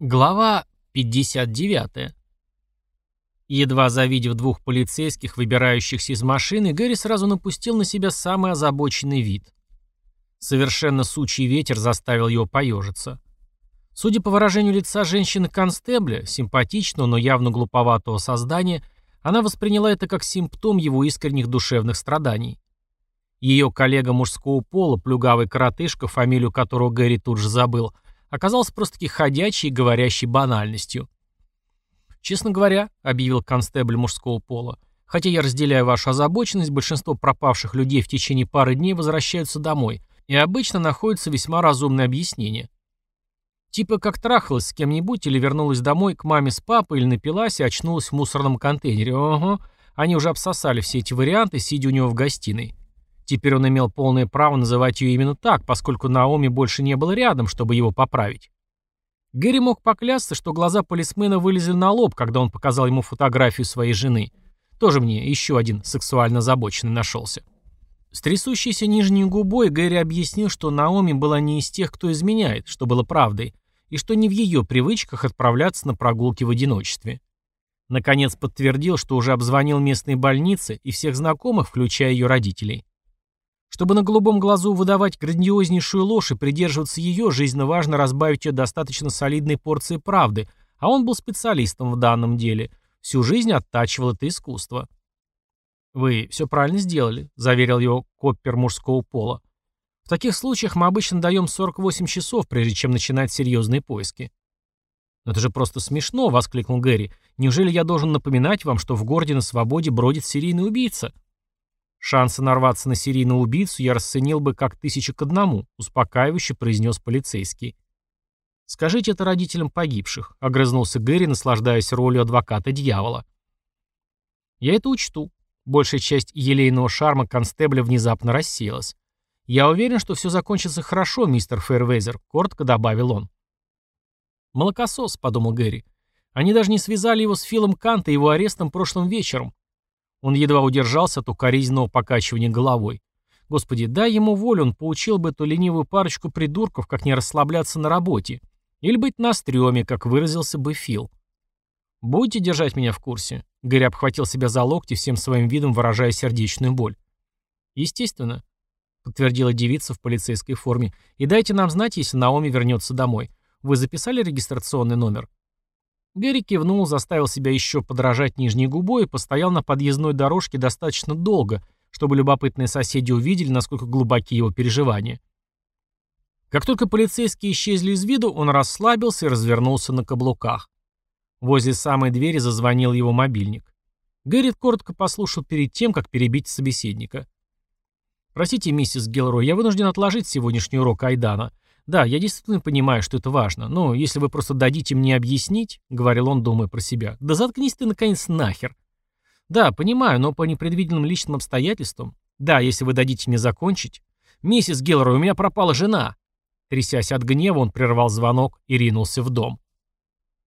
Глава 59. Едва завидев двух полицейских, выбирающихся из машины, Гэри сразу напустил на себя самый озабоченный вид. Совершенно сучий ветер заставил его поежиться. Судя по выражению лица женщины-констебля, симпатичного, но явно глуповатого создания, она восприняла это как симптом его искренних душевных страданий. Ее коллега мужского пола, плюгавый коротышка, фамилию которого Гэри тут же забыл – оказался просто-таки ходячей и говорящей банальностью. «Честно говоря», — объявил констебль мужского пола, «хотя я разделяю вашу озабоченность, большинство пропавших людей в течение пары дней возвращаются домой, и обычно находится весьма разумное объяснение. Типа как трахалась с кем-нибудь или вернулась домой к маме с папой или напилась и очнулась в мусорном контейнере. Ого, они уже обсосали все эти варианты, сидя у него в гостиной. Теперь он имел полное право называть ее именно так, поскольку Наоми больше не было рядом, чтобы его поправить. Гэри мог поклясться, что глаза полисмена вылезли на лоб, когда он показал ему фотографию своей жены. Тоже мне еще один сексуально озабоченный нашелся. С трясущейся нижней губой Гэри объяснил, что Наоми была не из тех, кто изменяет, что было правдой, и что не в ее привычках отправляться на прогулки в одиночестве. Наконец подтвердил, что уже обзвонил местные больницы и всех знакомых, включая ее родителей. Чтобы на голубом глазу выдавать грандиознейшую ложь и придерживаться ее, жизненно важно разбавить ее достаточно солидной порцией правды, а он был специалистом в данном деле. Всю жизнь оттачивал это искусство. «Вы все правильно сделали», — заверил его коппер мужского пола. «В таких случаях мы обычно даем 48 часов, прежде чем начинать серьезные поиски». «Но это же просто смешно», — воскликнул Гэри. «Неужели я должен напоминать вам, что в городе на свободе бродит серийный убийца?» Шансы нарваться на серийного убийцу я расценил бы как тысяча к одному, успокаивающе произнес полицейский. «Скажите это родителям погибших», — огрызнулся Гэри, наслаждаясь ролью адвоката дьявола. «Я это учту». Большая часть елейного шарма констебля внезапно рассеялась. «Я уверен, что все закончится хорошо, мистер Фейрвезер», — коротко добавил он. «Молокосос», — подумал Гэри. «Они даже не связали его с Филом Канта и его арестом прошлым вечером. Он едва удержался от укоризненного покачивания головой. Господи, дай ему волю, он поучил бы эту ленивую парочку придурков, как не расслабляться на работе. Или быть на стреме, как выразился бы Фил. «Будете держать меня в курсе?» Гэри обхватил себя за локти, всем своим видом выражая сердечную боль. «Естественно», — подтвердила девица в полицейской форме. «И дайте нам знать, если Наоми вернется домой. Вы записали регистрационный номер?» Гэри кивнул, заставил себя еще подражать нижней губой и постоял на подъездной дорожке достаточно долго, чтобы любопытные соседи увидели, насколько глубоки его переживания. Как только полицейские исчезли из виду, он расслабился и развернулся на каблуках. Возле самой двери зазвонил его мобильник. Гэррит коротко послушал перед тем, как перебить собеседника. «Простите, миссис Гелрой, я вынужден отложить сегодняшний урок Айдана. «Да, я действительно понимаю, что это важно, но если вы просто дадите мне объяснить», — говорил он, думая про себя, — «да заткнись ты, наконец, нахер». «Да, понимаю, но по непредвиденным личным обстоятельствам. Да, если вы дадите мне закончить». «Миссис Геллорой, у меня пропала жена». Трясясь от гнева, он прервал звонок и ринулся в дом.